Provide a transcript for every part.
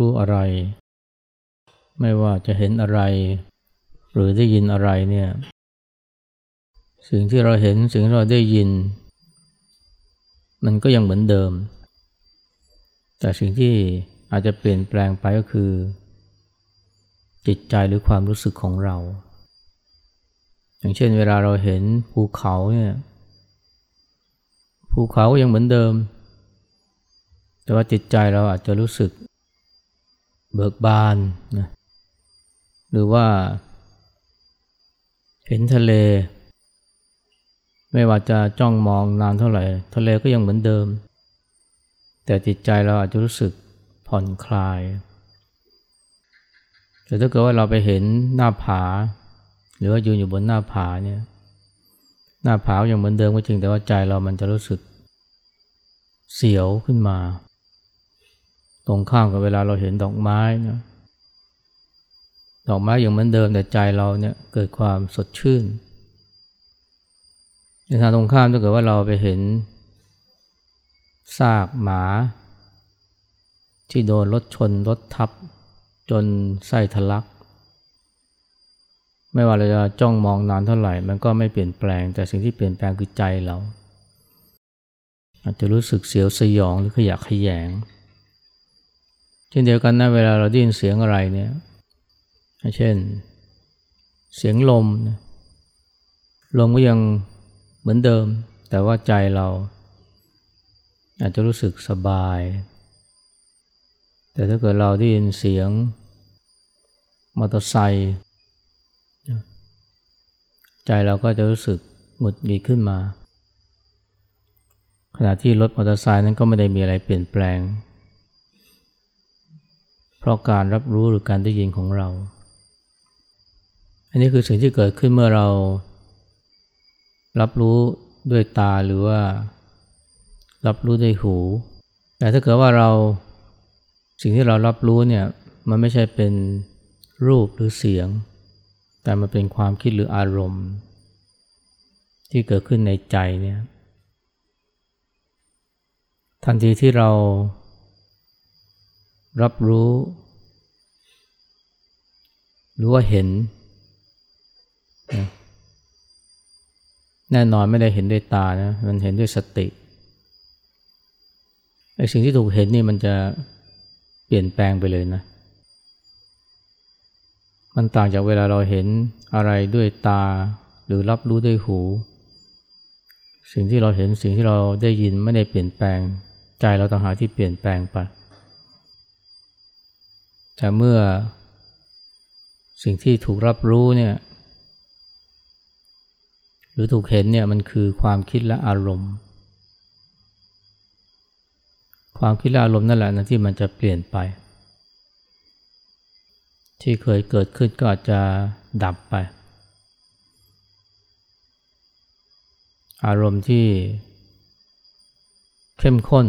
รู้อะไร ไม่ว่าจะเห็นอะไร หรือได้ยินอะไรเนี่ย สิ่งที่เราเห็นสิ่งที่เราได้ยิน มันก็ยังเหมือนเดิม แต่สิ่งที่อาจจะเปลี่ยนแปลงไปก็คือ จิตใจหรือความรู้สึกของเรา อย่างเช่นเวลาเราเห็นภูเขาเนี่ยภูเขาก็ยังเหมือนเดิม แต่ว่าจิตใจเราอาจจะรู้สึก เบิกบานนะหรือว่า เห็นทะเล ไม่ว่าจะจ้องมองนานเท่าไหร่ ทะเลก็ยังเหมือนเดิม แต่จิตใจเราอาจจะรู้สึกผ่อนคลาย แต่ถ้าเกิดว่าเราไปเห็นหน้าผา หรือว่ายืนอยู่บนหน้าผาเนี่ยหน้าผาอย่างเหมือนเดิมก็จริงแต่ว่าใจเรามันจะรู้สึกเสียวขึ้นมา ตรงข้ามกับเวลาเราเห็นดอกไม้นะดอกไม้อย่างเหมือนเดิมแต่ใจเราเนี่ยเกิดความสดชื่นในทางตรงข้ามถ้าเกิดว่าเราไปเห็นซากหมา ที่โดนรถชนรถทับ จนไส้ทะลัก ไม่ว่าเราจะจ้องมองนานเท่าไหร่ มันก็ไม่เปลี่ยนแปลง แต่สิ่งที่เปลี่ยนแปลงคือใจเรา อาจจะรู้สึกเสียวสยองหรือขยะขยง เช่นเดียวกันนะเวลาเราได้ยินเสียงอะไรเนี่ย เช่น เสียงลม ลมก็ยังเหมือนเดิม แต่ว่าใจเรา อาจจะรู้สึกสบาย แต่ถ้าเกิดเราได้ยินเสียงมอเตอร์ไซค์ใจเราก็จะรู้สึกหงุดหงิดขึ้นมา ขณะที่รถมอเตอร์ไซค์นั้นก็ไม่ได้มีอะไรเปลี่ยนแปลง เพราะการรับรู้หรือการได้ยินของเรา อันนี้คือสิ่งที่เกิดขึ้นเมื่อเรา รับรู้ด้วยตาหรือว่า รับรู้ด้วยหู แต่ถ้าเกิดว่าเราสิ่งที่เรารับรู้เนี่ยมันไม่ใช่เป็นรูปหรือเสียง แต่มันเป็นความคิดหรืออารมณ์ ที่เกิดขึ้นในใจเนี่ยทันทีที่เรา รับรู้ หรือว่าเห็นแน่นอนไม่ได้เห็นด้วยตานะมันเห็นด้วยสติไอ้สิ่งที่ถูกเห็นนี่มันจะเปลี่ยนแปลงไปเลยนะ มันต่างจากเวลาเราเห็นอะไรด้วยตา หรือรับรู้ด้วยหู สิ่งที่เราเห็นสิ่งที่เราได้ยินไม่ได้เปลี่ยนแปลง ใจเราต่างหากที่เปลี่ยนแปลงไป แต่เมื่อสิ่งที่ถูกรับรู้เนี่ยหรือถูกเห็นเนี่ยมันคือความคิดและอารมณ์ ความคิดและอารมณ์นั่นแหละนะที่มันจะเปลี่ยนไป ที่เคยเกิดขึ้นก็อาจจะดับไป อารมณ์ที่เข้มข้น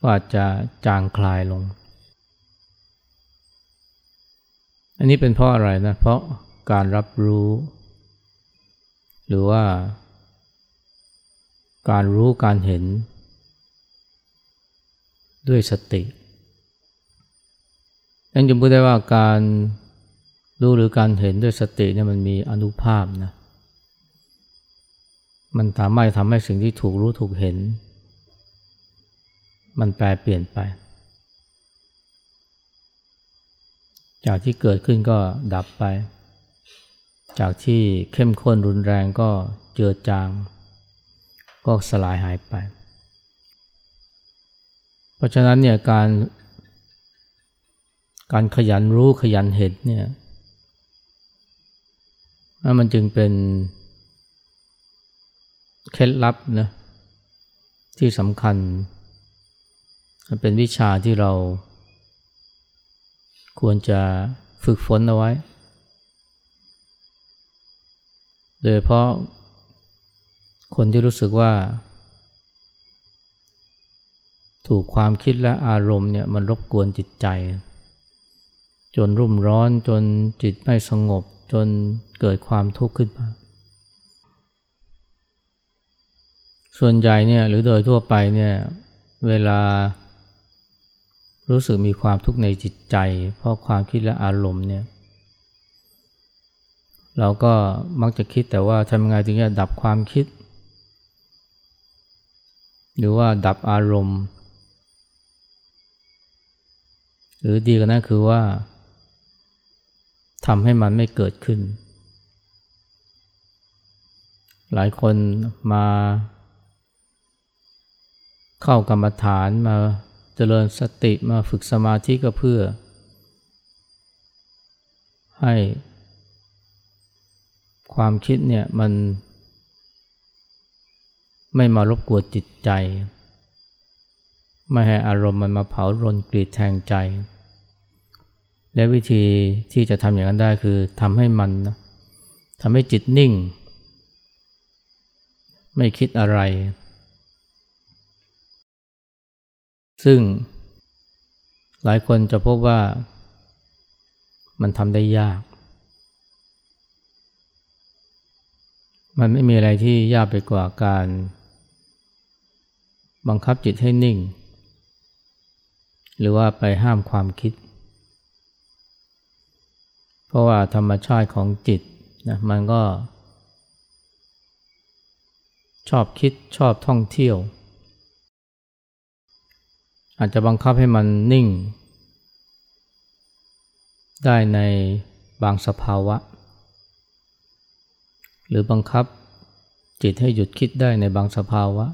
ก็อาจจะจางคลายลง อันนี้เป็นเพราะอะไรนะ เพราะการรับรู้ หรือว่า การรู้การเห็น ด้วยสติยังจะพูดได้ว่าการรู้หรือการเห็นด้วยสติเนี่ยมันมีอนุภาพนะ มันสามารถทำให้สิ่งที่ถูกรู้ถูกเห็น มันแปลเปลี่ยนไป จากที่เกิดขึ้นก็ดับไป จากที่เข้มข้นรุนแรงก็เจือจาง ก็สลายหายไป เพราะฉะนั้นเนี่ยการการขยันรู้ขยันเห็นเนี่ยมันจึงเป็นเคล็ดลับนะที่สำคัญ เป็นวิชาที่เรา ควรจะฝึกฝนเอาไว้ โดยเพราะคนที่รู้สึกว่า ถูกความคิดและอารมณ์เนี่ยมันรบกวนจิตใจ จนรุ่มร้อนจนจิตไม่สงบจนเกิดความทุกข์ขึ้นมา ส่วนใหญ่เนี่ยหรือโดยทั่วไปเนี่ยเวลา รู้สึกมีความทุกข์ในจิตใจ เพราะความคิดและอารมณ์เนี่ย เราก็มักจะคิดแต่ว่าทำยังไงถึงจะดับความคิด หรือว่าดับอารมณ์ หรือดีกันนั้นคือว่าทำให้มันไม่เกิดขึ้น หลายคนมาเข้ากรรมฐานมา เจริญสติมาฝึกสมาธิก็เพื่อ ให้ความคิดเนี่ยมันไม่มารบกวนจิตใจ ไม่ให้อารมณ์มันมาเผารนกรีดแทงใจ และวิธีที่จะทำอย่างนั้นได้คือทำให้มันทำให้จิตนิ่ง ไม่คิดอะไร ซึ่งหลายคนจะพบว่ามันทำได้ยาก มันไม่มีอะไรที่ยากไปกว่าการ บังคับจิตให้นิ่ง หรือว่าไปห้ามความคิด เพราะว่าธรรมชาติของจิตนะมันก็ ชอบคิดชอบท่องเที่ยว อาจจะบังคับให้มันนิ่ง ได้ในบางสภาวะ หรือบังคับจิตให้หยุดคิดได้ในบางสภาวะ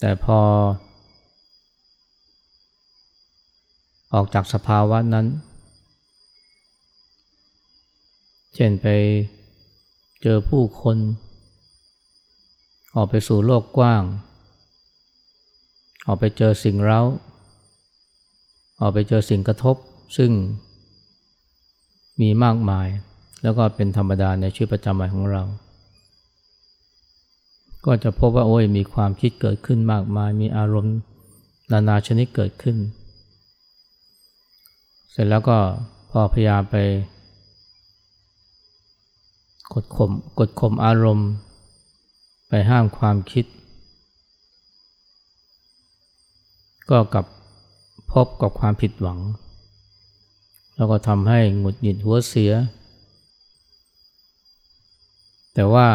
แต่พอ ออกจากสภาวะนั้น เช่นไปเจอผู้คน ออกไปสู่โลกกว้าง ออกไปเจอสิ่งเร้า ออกไปเจอสิ่งกระทบ ซึ่งมีมากมาย แล้วก็เป็นธรรมดาในชีวิตประจำวันของเรา ก็จะพบว่าโอ้ยมีความคิดเกิดขึ้นมากมาย มีอารมณ์นานาชนิดเกิดขึ้น เสร็จแล้วก็พอพยายามไปกดข่มกดข่มอารมณ์ ไปห้ามความคิด ก็กับพบกับความผิดหวัง แล้วก็ทำให้หงุดหงิดหัวเสีย แต่ว่า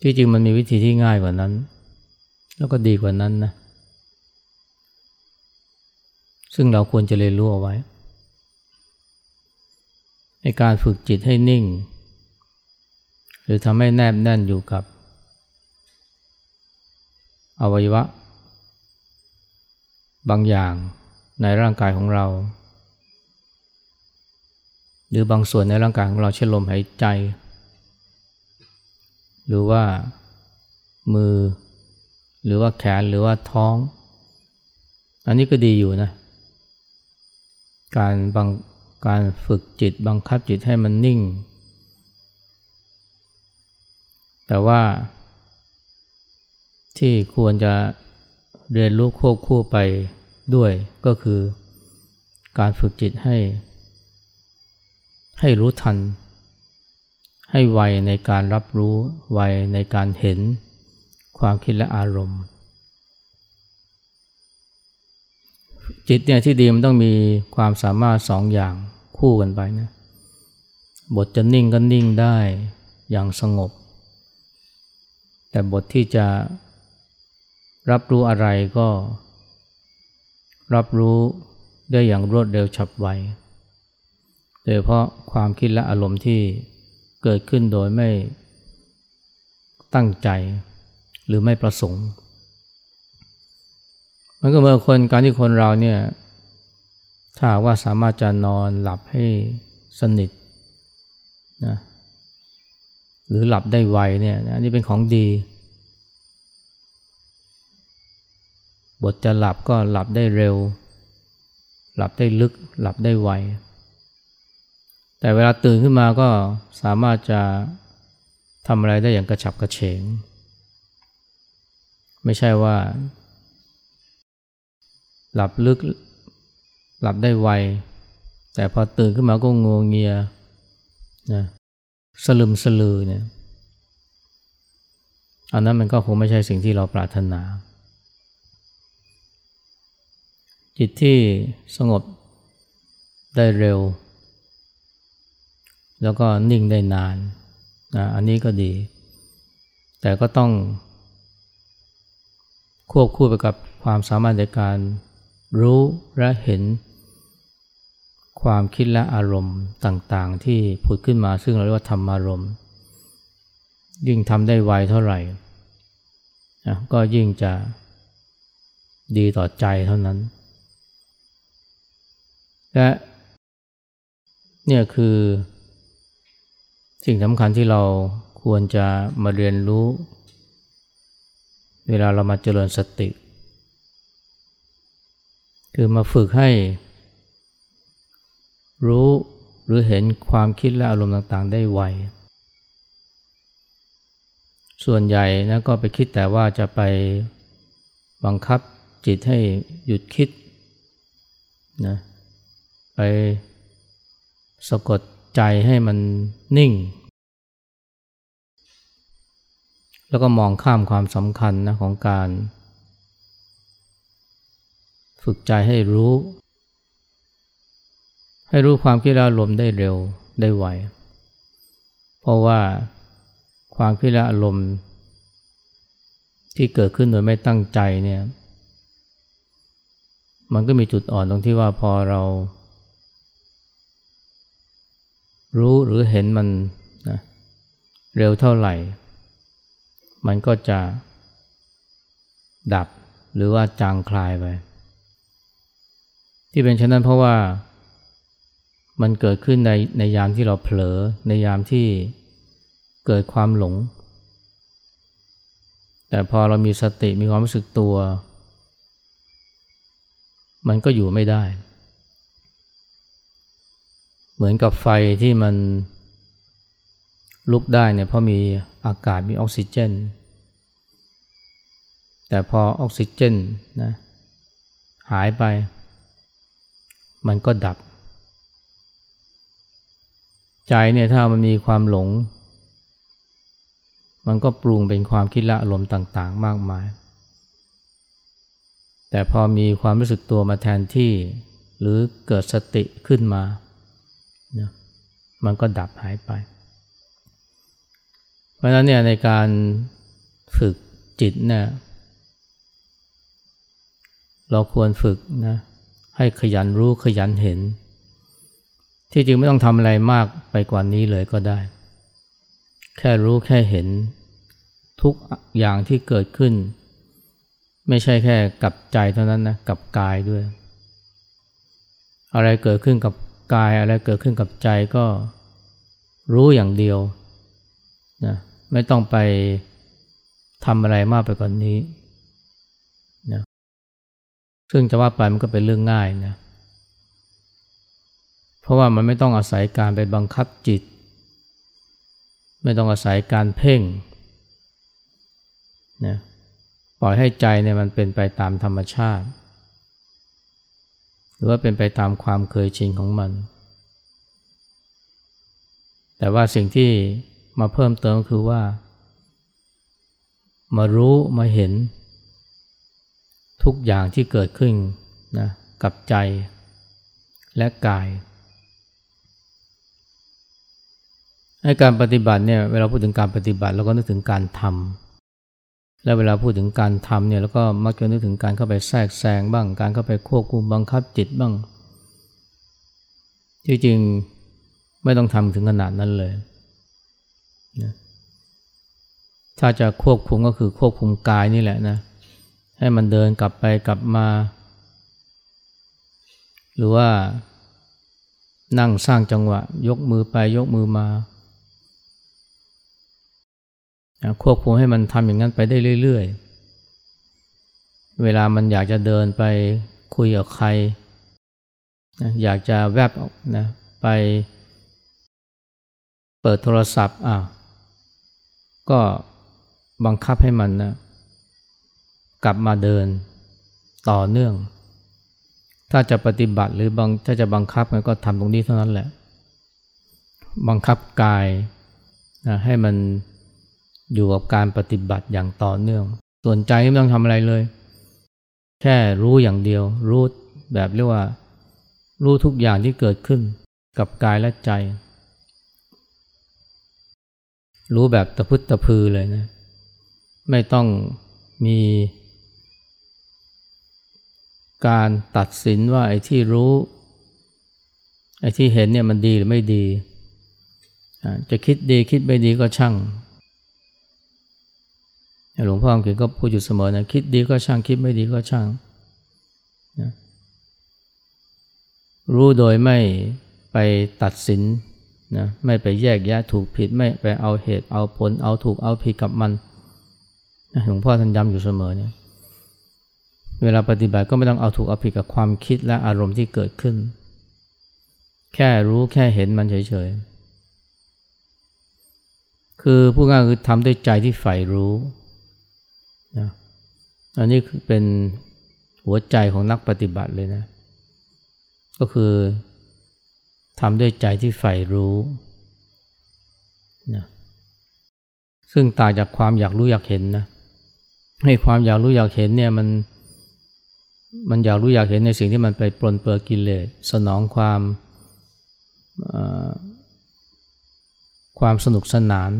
ที่จริงมันมีวิธีที่ง่ายกว่านั้น แล้วก็ดีกว่านั้นนะ ซึ่งเราควรจะเรียนรู้เอาไว้ในการฝึกจิตให้นิ่ง หรือทำให้แนบแน่นอยู่กับ อวัยวะ บางอย่างในร่างกายของเรา หรือบางส่วนในร่างกายของเราเช่นลมหายใจ หรือว่ามือ หรือว่าแขนหรือว่าท้อง อันนี้ก็ดีอยู่นะ การบังการฝึกจิตบังคับจิตให้มันนิ่ง แต่ว่า ที่ควรจะเรียนรู้ควบคู่ไปด้วยก็คือการฝึกจิตให้ ให้รู้ทัน ให้ไวในการรับรู้ไวในการเห็นความคิดและอารมณ์ จิตเนี่ยที่ดีมันต้องมีความสามารถสองอย่างคู่กันไปนะบทจะนิ่งก็นิ่งได้อย่างสงบ แต่บทที่จะ รับรู้อะไรก็ รับรู้ได้อย่างรวดเร็วฉับไว โดยเพราะความคิดและอารมณ์ที่เกิดขึ้นโดยไม่ตั้งใจหรือไม่ประสงค์ มันก็เมื่อคนการที่คนเราเนี่ยถ้าว่าสามารถจะนอนหลับให้สนิทนะหรือหลับได้ไวเนี่ยนนี้เป็นของดี บทจะหลับก็หลับได้เร็ว หลับได้ลึก หลับได้ไว แต่เวลาตื่นขึ้นมาก็สามารถจะทำอะไรได้อย่างกระฉับกระเฉง ไม่ใช่ว่า หลับลึก หลับได้ไว แต่พอตื่นขึ้นมาก็งงเงียนะสลึมสลือเนี่ยอันนั้นมันก็คงไม่ใช่สิ่งที่เราปรารถนา จิตที่สงบได้เร็ว แล้วก็นิ่งได้นานนะอันนี้ก็ดี แต่ก็ต้อง ควบคู่ไปกับความสามารถในการรู้และเห็น ความคิดและอารมณ์ต่างๆ ที่ผุดขึ้นมาซึ่งเราเรียกว่าธรรมารมณ์ ยิ่งทำได้ไวเท่าไหร่นะก็ยิ่งจะดีต่อใจเท่านั้น และเนี่ยคือสิ่งสำคัญที่เราควรจะมาเรียนรู้ เวลาเรามาเจริญสติ คือมาฝึกให้ รู้หรือเห็นความคิดและอารมณ์ต่างๆ ได้ไว ส่วนใหญ่นะก็ไปคิดแต่ว่าจะไปบังคับจิตให้หยุดคิดนะ ไปสะกดใจให้มันนิ่ง แล้วก็มองข้ามความสำคัญนะของการ ฝึกใจให้รู้ ให้รู้ความคิดอารมณ์ได้เร็วได้ไว เพราะว่าความคิดอารมณ์ ที่เกิดขึ้นโดยไม่ตั้งใจเนี่ย มันก็มีจุดอ่อนตรงที่ว่าพอเรา รู้หรือเห็นมันนะเร็วเท่าไหร่ มันก็จะดับหรือว่าจางคลายไป ที่เป็นเช่นนั้นเพราะว่ามันเกิดขึ้นในในยามที่เราเผลอในยามที่เกิดความหลง แต่พอเรามีสติมีความรู้สึกตัว มันก็อยู่ไม่ได้ เหมือนกับไฟที่มันลุกได้เนี่ยเพราะมีอากาศมีออกซิเจน แต่พอออกซิเจนนะหายไป มันก็ดับ ใจเนี่ยถ้ามันมีความหลง มันก็ปรุงเป็นความคิดละอารมณ์ต่างๆ มากมาย แต่พอมีความรู้สึกตัวมาแทนที่ หรือเกิดสติขึ้นมา นะมันก็ดับหายไป เพราะฉะนั้นเนี่ยในการฝึกจิตเนี่ยเราควรฝึกนะให้ขยันรู้ขยันเห็น ที่จริงไม่ต้องทำอะไรมากไปกว่านี้เลยก็ได้ แค่รู้แค่เห็น ทุกอย่างที่เกิดขึ้น ไม่ใช่แค่กับใจเท่านั้นนะกับกายด้วย อะไรเกิดขึ้นกับ กายอะไรเกิดขึ้นกับใจก็รู้อย่างเดียวนะไม่ต้องไปทำอะไรมากไปกว่านนี้นะซึ่งจะว่าไปมันก็เป็นเรื่องง่ายนะเพราะว่ามันไม่ต้องอาศัยการไปบังคับจิต ไม่ต้องอาศัยการเพ่งนะปล่อยให้ใจเนี่ยมันเป็นไปตามธรรมชาติ รือว่าเป็นไปตามความเคยชินของมัน แต่ว่าสิ่งที่มาเพิ่มเติมคือว่า มารู้มาเห็น ทุกอย่างที่เกิดขึ้นนะกับใจและกายให้การปฏิบัติเนี่ยเวลาพูดถึงการปฏิบัติเราก็นึกถึงการทำ และเวลาพูดถึงการทำเนี่ยแล้วก็มักจะนึกถึงการเข้าไปแทรกแซงบ้าง การเข้าไปควบคุมบังคับจิตบ้าง ที่จริงไม่ต้องทำถึงขนาดนั้นเลยนะถ้าจะควบคุมก็คือควบคุมกายนี่แหละนะ ให้มันเดินกลับไปกลับมา หรือว่านั่งสร้างจังหวะ ยกมือไปยกมือมา ควบคุมให้มันทำอย่างนั้นไปได้เรื่อย ๆ เวลามันอยากจะเดินไปคุยกับใคร อยากจะแวบออกนะไปเปิดโทรศัพท์อะก็บังคับให้มันนะกลับมาเดินต่อเนื่อง ถ้าจะปฏิบัติหรือบังถ้าจะบังคับมันก็ทำตรงนี้เท่านั้นแหละ บังคับกายนะให้มัน อยู่กับการปฏิบัติอย่างต่อเนื่อง ส่วนใจไม่ต้องทำอะไรเลย แค่รู้อย่างเดียว รู้แบบเรียกว่า รู้ทุกอย่างที่เกิดขึ้นกับกายและใจ รู้แบบตะพึดตะพือเลยนะ ไม่ต้องมีการตัดสินว่าไอ้ที่รู้ ไอ้ที่เห็นเนี่ยมันดีหรือไม่ดี จะคิดดีคิดไม่ดีก็ช่าง หลวงพ่อคำเขียนก็พูดอยู่เสมอนะคิดดีก็ช่างคิดไม่ดีก็ช่างนะรู้โดยไม่ไปตัดสินนะไม่ไปแยกแยะถูกผิดไม่ไปเอาเหตุเอาผลเอาถูกเอาผิดกับมันหลวงพ่อท่านย้ำอยู่เสมอเนี่ยเวลาปฏิบัติก็ไม่ต้องเอาถูกเอาผิดกับความคิดและอารมณ์ที่เกิดขึ้น แค่รู้แค่เห็นมันเฉยๆ คือผู้ง่ายคือทำด้วยใจที่ใฝ่รู้ นะอันนี้เป็นหัวใจของนักปฏิบัติเลยนะ ก็คือทำด้วยใจที่ใฝ่รู้นะซึ่งต่างจากความอยากรู้อยากเห็นนะให้ความอยากรู้อยากเห็นเนี่ยมันมันอยากรู้อยากเห็นในสิ่งที่มันไปปลนเปลือกิเลสสนองความความสนุกสนาน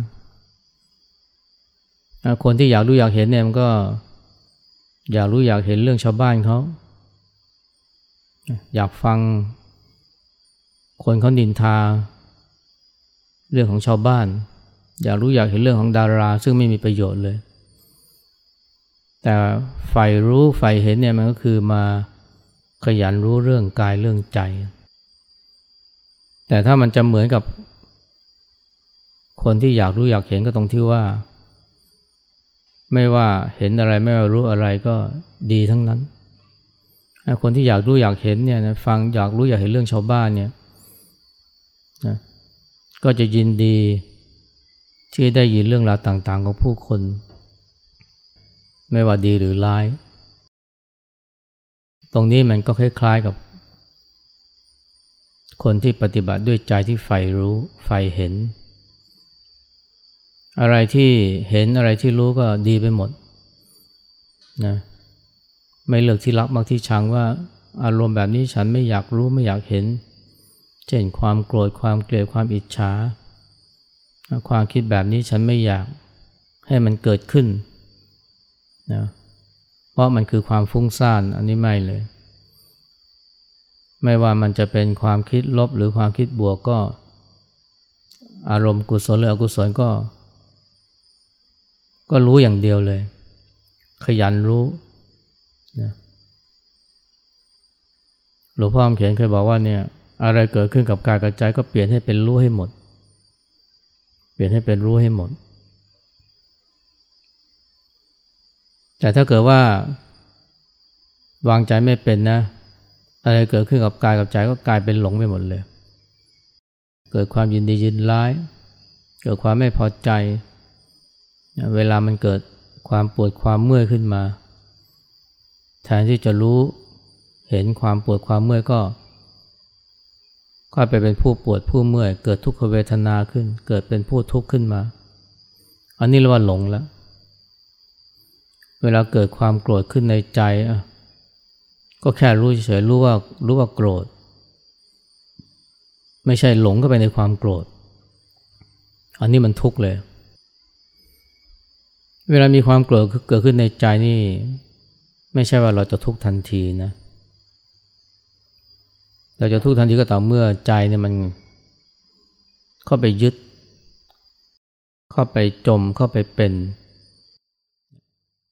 คนที่อยากรู้อยากเห็นเนี่ยมันก็ อยากรู้อยากเห็นเรื่องชาวบ้านเขาอยากฟัง คนเขานินทา เรื่องของชาวบ้าน อยากรู้อยากเห็นเรื่องของดารา ซึ่งไม่มีประโยชน์เลย แต่ใฝ่รู้ใฝ่เห็นเนี่ยมันก็คือมาขยันรู้เรื่องกายเรื่องใจ แต่ถ้ามันจะเหมือนกับ คนที่อยากรู้อยากเห็นก็ตรงที่ว่า ไม่ว่าเห็นอะไรไม่ว่ารู้อะไรก็ดีทั้งนั้น คนที่อยากรู้อยากเห็นเนี่ยนะฟังอยากรู้อยากเห็นเรื่องชาวบ้านเนี่ยนะก็จะยินดีที่ได้ยินเรื่องราวต่าง ๆ ของผู้คน ไม่ว่าดีหรือร้าย ตรงนี้มันก็คล้ายๆกับ คนที่ปฏิบัติด้วยใจที่ใฝ่รู้ใฝ่เห็น อะไรที่เห็นอะไรที่รู้ก็ดีไปหมดนะไม่เลือกที่รักบางที่ชังว่าอารมณ์แบบนี้ฉันไม่อยากรู้ไม่อยากเห็น เช่นความโกรธความเกลียดความอิจฉา ความคิดแบบนี้ฉันไม่อยากให้มันเกิดขึ้นนะเพราะมันคือความฟุ้งซ่านอันนี้ไม่เลย ไม่ว่ามันจะเป็นความคิดลบหรือความคิดบวกก็ อารมณ์กุศลหรืออกุศลก็ ก็รู้อย่างเดียวเลย ขยันรู้นะหลวงพ่อคำเขียนเคยบอกว่าเนี่ย อะไรเกิดขึ้นกับกายกับใจก็เปลี่ยนให้เป็นรู้ให้หมด เปลี่ยนให้เป็นรู้ให้หมด แต่ถ้าเกิดว่าวางใจไม่เป็นนะ อะไรเกิดขึ้นกับกายกับใจก็กลายเป็นหลงไปหมดเลย เกิดความยินดียินร้าย เกิดความไม่พอใจ เวลามันเกิดความปวดความเมื่อยขึ้นมา แทนที่จะรู้เห็นความปวดความเมื่อยก็ก็ไปเป็นผู้ปวดผู้เมื่อย เกิดทุกขเวทนาขึ้น เกิดเป็นผู้ทุกข์ขึ้นมา อันนี้เรียกว่าหลงแล้ว เวลาเกิดความโกรธขึ้นในใจอะก็แค่รู้เฉยรู้ว่ารู้ว่าโกรธ ไม่ใช่หลงเข้าไปในความโกรธ อันนี้มันทุกข์เลย เวลามีความโกรธเกิดขึ้นในใจนี่ ไม่ใช่ว่าเราจะทุกข์ทันทีนะ เราจะทุกข์ทันทีก็ต่อเมื่อใจเนี่ยมัน เข้าไปยึด เข้าไปจมเข้าไปเป็น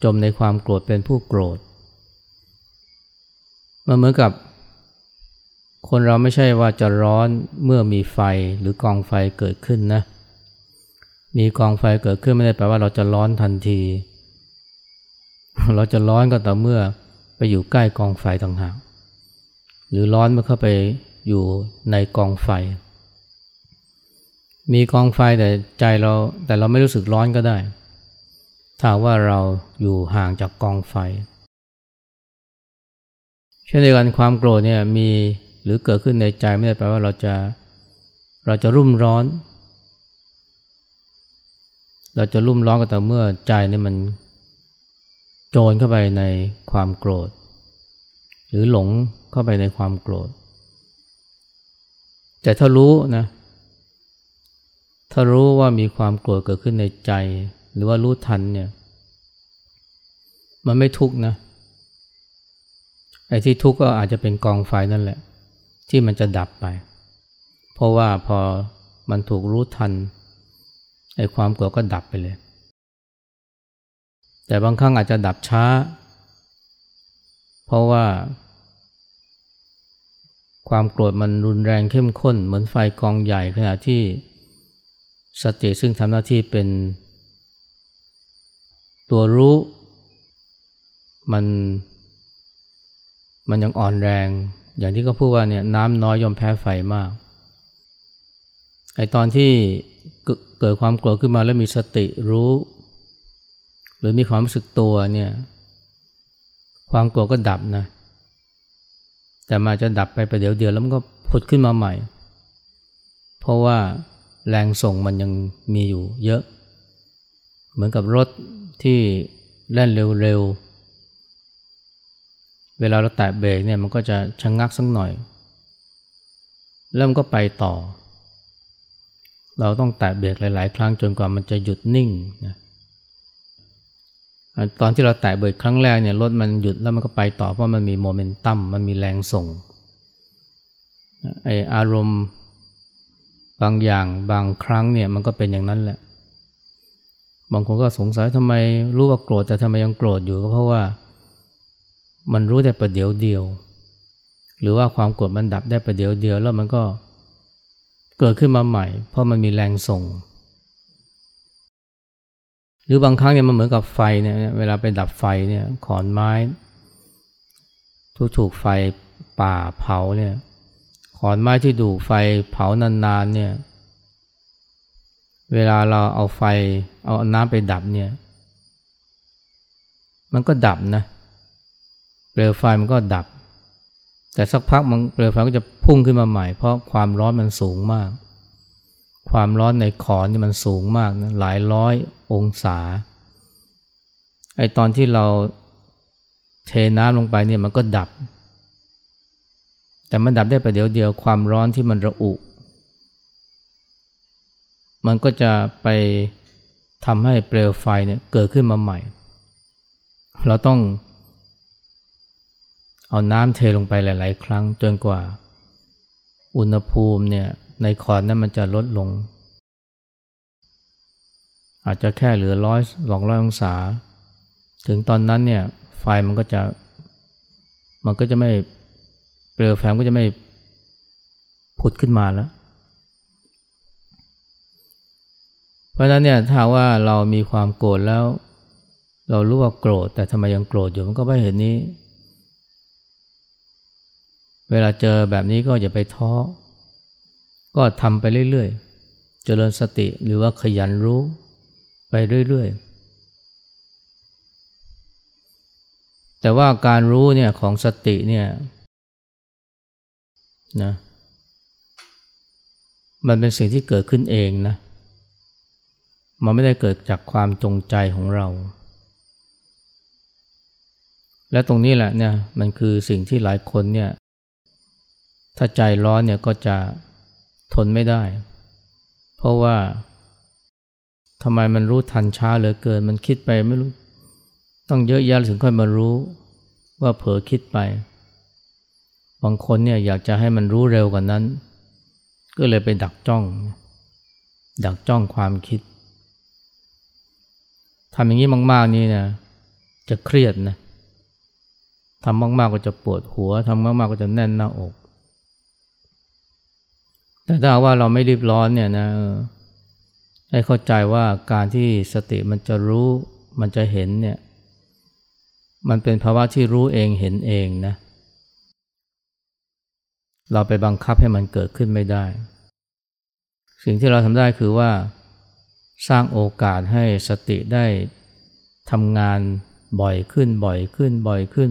จมในความโกรธเป็นผู้โกรธมันเหมือนกับ คนเราไม่ใช่ว่าจะร้อนเมื่อมีไฟหรือกองไฟเกิดขึ้นนะ มีกองไฟเกิดขึ้นไม่ได้แปลว่าเราจะร้อนทันที เราจะร้อนก็ต่อเมื่อไปอยู่ใกล้กองไฟต่างหากหรือร้อนเมื่อเข้าไปอยู่ในกองไฟ มีกองไฟแต่ใจเราแต่เราไม่รู้สึกร้อนก็ได้ ถ้าว่าเราอยู่ห่างจากกองไฟ เช่นเดียวกันความโกรธเนี่ยมีหรือเกิดขึ้นในใจไม่ได้แปลว่าเราจะเราจะรุ่มร้อน เราจะรุ่มร้อนก็แต่เมื่อใจนี่มันโจรเข้าไปในความโกรธ หรือหลงเข้าไปในความโกรธ แต่ถ้ารู้นะถ้ารู้ว่ามีความโกรธเกิดขึ้นในใจ หรือว่ารู้ทันเนี่ย มันไม่ทุกข์นะไอ้ที่ทุกข์ก็อาจจะเป็นกองไฟนั่นแหละ ที่มันจะดับไป เพราะว่าพอมันถูกรู้ทัน ไอ้ความโกรธก็ดับไปเลย แต่บางครั้งอาจจะดับช้า เพราะว่า ความโกรธมันรุนแรงเข้มข้น เหมือนไฟกองใหญ่ขณะที่สติซึ่งทำหน้าที่เป็น ตัวรู้มันมันยังอ่อนแรง อย่างที่เขาพูดว่าเนี่ยน้ำน้อยยอมแพ้ไฟมากไอตอนที่ เกิดความโกรธขึ้นมาแล้วมีสติรู้ หรือมีความรู้สึกตัวเนี่ยความโกรธก็ดับนะ แต่มาจะดับไปไปเดี๋ยวเดียวแล้วมันก็พุดขึ้นมาใหม่ เพราะว่าแรงส่งมันยังมีอยู่เยอะ เหมือนกับรถที่แล่นเร็วๆ เวลาเราแตะเบรกเนี่ยมันก็จะชะงงักสักหน่อย แล้วมันก็ไปต่อ เราต้องแตะเบรกหลาย ๆ ครั้งจนกว่ามันจะหยุดนิ่งนะตอนที่เราแตะเบรกครั้งแรกเนี่ยรถมันหยุดแล้วมันก็ไปต่อเพราะมันมีโมเมนตัมมันมีแรงส่งไออารมณ์บางอย่างบางครั้งเนี่ยมันก็เป็นอย่างนั้นแหละ บางคนก็สงสัยทำไมรู้ว่าโกรธแต่ทำไมยังโกรธอยู่ก็เพราะว่า มันรู้แต่ประเดี๋ยวเดียว หรือว่าความโกรธมันดับได้ประเดี๋ยวเดียวแล้วมันก็ เกิดขึ้นมาใหม่ เพราะมันมีแรงส่ง หรือบางครั้งเนี่ยมันเหมือนกับไฟเนี่ยเวลาไปดับไฟเนี่ยขอนไม้ทุกถูกไฟป่าเผาเนี่ยขอนไม้ที่ดูไฟเผานานๆเนี่ยเวลาเราเอาไฟเอาน้ำไปดับเนี่ยมันก็ดับนะเปลวไฟมันก็ดับ แต่สักพักมันเปลวไฟก็จะพุ่งขึ้นมาใหม่ เพราะความร้อนมันสูงมาก ความร้อนในขอนนี่มันสูงมากนะหลายร้อยองศาไอตอนที่เราเทน้ำลงไปเนี่ยมันก็ดับ แต่มันดับได้ประเดี๋ยวเดียวความร้อนที่มันระอุ มันก็จะไปทำให้เปลวไฟเนี่ยเกิดขึ้นมาใหม่ เราต้อง เอาน้ำเทลงไปหลาย ๆ ครั้งจนกว่า อุณหภูมิเนี่ยในขอนนั้นมันจะลดลง อาจจะแค่เหลือร้อยสองร้อยองศา ถึงตอนนั้นเนี่ยไฟมันก็จะมันก็จะไม่เปลวไฟก็จะไม่ผุดขึ้นมาแล้ว เพราะนั้นเนี่ยถ้าว่าเรามีความโกรธแล้ว เรารู้ว่าโกรธแต่ทำไมยังโกรธอยู่มันก็ไม่เห็นนี้ เวลาเจอแบบนี้ก็อย่าไปท้อ ก็ทำไปเรื่อยๆ เจริญสติหรือว่าขยันรู้ไปเรื่อยๆ แต่ว่าการรู้เนี่ยของสติเนี่ยนะมันเป็นสิ่งที่เกิดขึ้นเองนะ มันไม่ได้เกิดจากความจงใจของเรา และตรงนี้แหละเนี่ยมันคือสิ่งที่หลายคนเนี่ย ถ้าใจร้อนเนี่ยก็จะทนไม่ได้ เพราะว่าทำไมมันรู้ทันช้าเหลือเกิน มันคิดไปไม่รู้ ต้องเยอะแยะถึงค่อยมารู้ว่าเผลอคิดไป บางคนเนี่ยอยากจะให้มันรู้เร็วกว่านั้น ก็เลยไปดักจ้อง ดักจ้องความคิดทำอย่างนี้มากๆนี่นะจะเครียดนะทำมากๆก็จะปวดหัวทำมากๆก็จะแน่นหน้าอก แต่ถ้าว่าเราไม่รีบร้อนเนี่ยนะให้เข้าใจว่าการที่สติมันจะรู้มันจะเห็นเนี่ย มันเป็นภาวะที่รู้เองเห็นเองนะ เราไปบังคับให้มันเกิดขึ้นไม่ได้ สิ่งที่เราทำได้คือว่า สร้างโอกาสให้สติได้ทำงานบ่อยขึ้นบ่อยขึ้นบ่อยขึ้น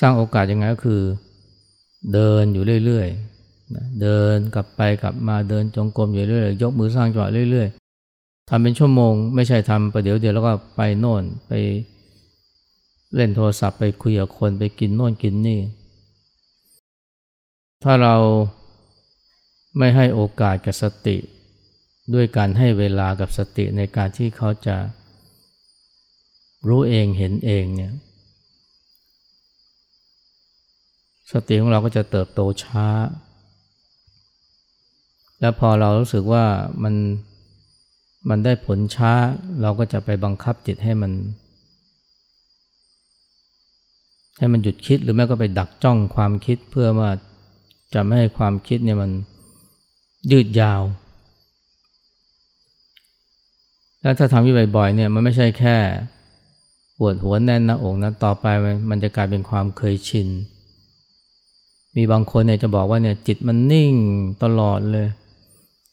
สร้างโอกาสยังไงก็คือ เดินอยู่เรื่อยๆ เดินกลับไปกลับมาเดินจงกรมอยู่เรื่อยๆยกมือสร้างจังหวะเรื่อยๆททำเป็นชั่วโมง ไม่ใช่ทำประเดี๋ยวเดียวแล้วก็ไปโน่นไปเล่นโทรศัพท์ไปคุยกับคนไปกินโน่นกินนี่ ถ้าเราไม่ให้โอกาสกับสติ ด้วยการให้เวลากับสติในการที่เขาจะรู้เองเห็นเองเนี่ยสติของเราก็จะเติบโตช้า แล้วพอเรารู้สึกว่ามันมันได้ผลช้า เราก็จะไปบังคับจิตให้มัน ให้มันหยุดคิดหรือแม้ก็ไปดักจ้องความคิดเพื่อว่าจะไม่ให้ความคิดเนี่ยมันยืดยาว แล้วถ้าทำอยู่บ่อยๆเนี่ยมันไม่ใช่แค่ปวดหัวแน่นหน้าอกนะต่อไปมันจะกลายเป็นความเคยชิน มีบางคนเนี่ยจะบอกว่าเนี่ยจิตมันนิ่งตลอดเลย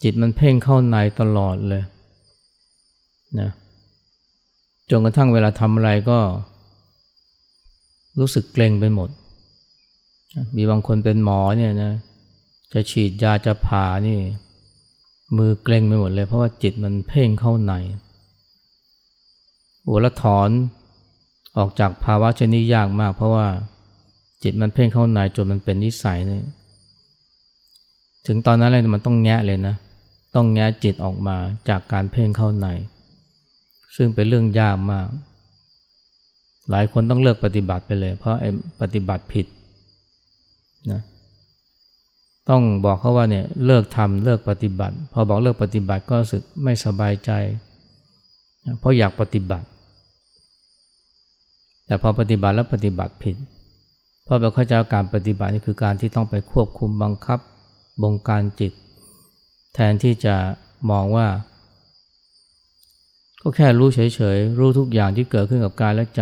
จิตมันเพ่งเข้าในตลอดเลยนะจนกระทั่งเวลาทำอะไรก็ รู้สึกเกรงไปหมด มีบางคนเป็นหมอเนี่ยนะจะฉีดยาจะผ่านี่ มือเกรงไปหมดเลย เพราะว่าจิตมันเพ่งเข้าในโอ้แล้วถอนออกจากภาวะชนิดยากมาก เพราะว่าจิตมันเพ่งเข้าในจนมันเป็นนิสัยเนี่ยถึงตอนนั้นเลยมันต้องแงะเลยนะ ต้องแงะจิตออกมาจากการเพ่งเข้าใน ซึ่งเป็นเรื่องยากมาก หลายคนต้องเลิกปฏิบัติไปเลย เพราะไอ้ปฏิบัติผิดนะต้องบอกเขาว่าเนี่ยเลิกทำเลิกปฏิบัติ พอบอกเลิกปฏิบัติก็รู้สึกไม่สบายใจ เพราะอยากปฏิบัติ แต่พอปฏิบัติแล้วปฏิบัติผิด เพราะเราเข้าใจการปฏิบัตินี่คือการที่ต้องไปควบคุมบังคับบงการจิต แทนที่จะมองว่า ก็แค่รู้เฉยๆ รู้ทุกอย่างที่เกิดขึ้นกับกายและใจ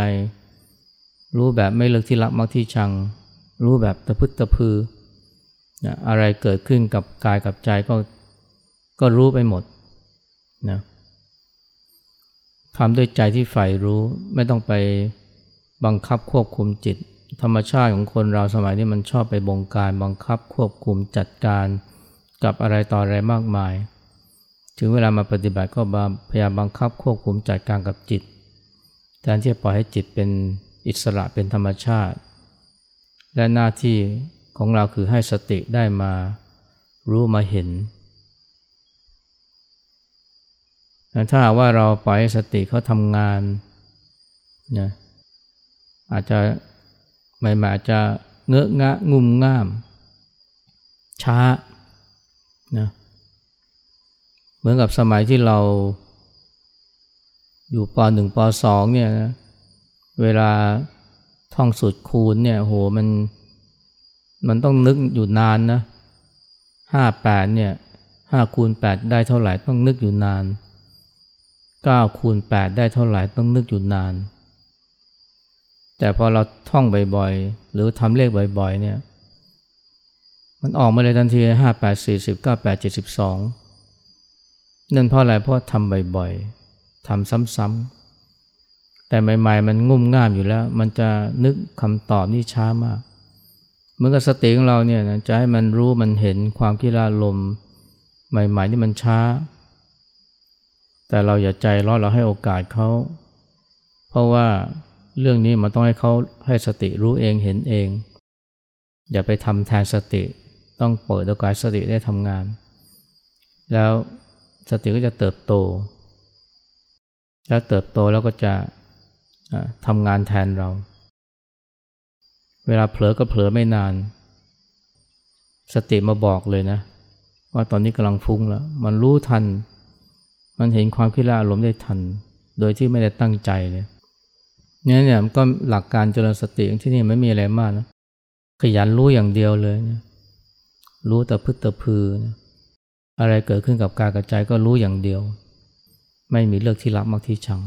รู้แบบไม่เลิกที่รักมักที่ชัง รู้แบบตะพึดตะพือนะอะไรเกิดขึ้นกับกายกับใจก็ก็รู้ไปหมดนะทำด้วยใจที่ใฝ่รู้ไม่ต้องไปบังคับควบคุมจิต ธรรมชาติของคนเราสมัยนี้มันชอบไปบงการบังคับควบคุมจัดการ กับอะไรต่ออะไรมากมาย ถึงเวลามาปฏิบัติก็พยายามบังคับควบคุมจัดการกับจิตแทนที่จะปล่อยให้จิตเป็นอิสระเป็นธรรมชาติ และหน้าที่ของเราคือให้สติได้มารู้มาเห็น ถ้าว่าเราปล่อยให้สติเขาทำงานนะอาจจะใหม่ๆจะเงอะงะงุ่มง่าม ช้า เหมือนกับสมัยที่เราอยู่ปหนึ่งปสองเนี่ยนะเวลาท่องสุดคูณเนี่ยโหมันมันต้องนึกอยู่นานนะห้าแปดเนี่ยห้าคูณแปดได้เท่าไหร่ต้องนึกอยู่นานเก้าคูณแปดได้เท่าไหร่ต้องนึกอยู่นาน แต่พอเราท่องบ่อยๆ หรือทำเลขบ่อยๆเนี่ย มันออกมาเลยทันทีห้าแปดสี่สิบเก้าแปดเจ็ดสิบสองนั่นเพราะอะไรเพราะทำบ่อยๆทำซ้ำๆแต่ใหม่ๆ มันงุ่มง่ามอยู่แล้ว มันจะนึกคำตอบนี่ช้ามากเหมือนกับสติของเราเนี่ยนะจะให้มันรู้มันเห็นความคิดอารมใหม่ๆนี่มันช้า แต่เราอย่าใจร้อนเราให้โอกาสเขาเพราะว่าเรื่องนี้มันต้องให้เขาให้สติรู้เองเห็นเอง อย่าไปทำแทนสติ ต้องเปิดโอกาสสติได้ทำงาน แล้วสติก็จะเติบโต แล้วเติบโตแล้วก็จะทำงานแทนเรา เวลาเผลอก็เผลอไม่นาน สติมาบอกเลยนะ ว่าตอนนี้กำลังฟุ้งแล้ว มันรู้ทัน มันเห็นความคิดละอารมณ์ได้ทัน โดยที่ไม่ได้ตั้งใจเลยเนี่ยเนี่ยก็หลักการเจริญสติที่นี่ไม่มีอะไรมากนะขยันรู้อย่างเดียวเลยนะ รู้แต่พึ่แต่พือนอะไรเกิดขึ้นกับกายกับใจก็รู้อย่างเดียว ไม่มีเลือกที่รักมักที่ชัง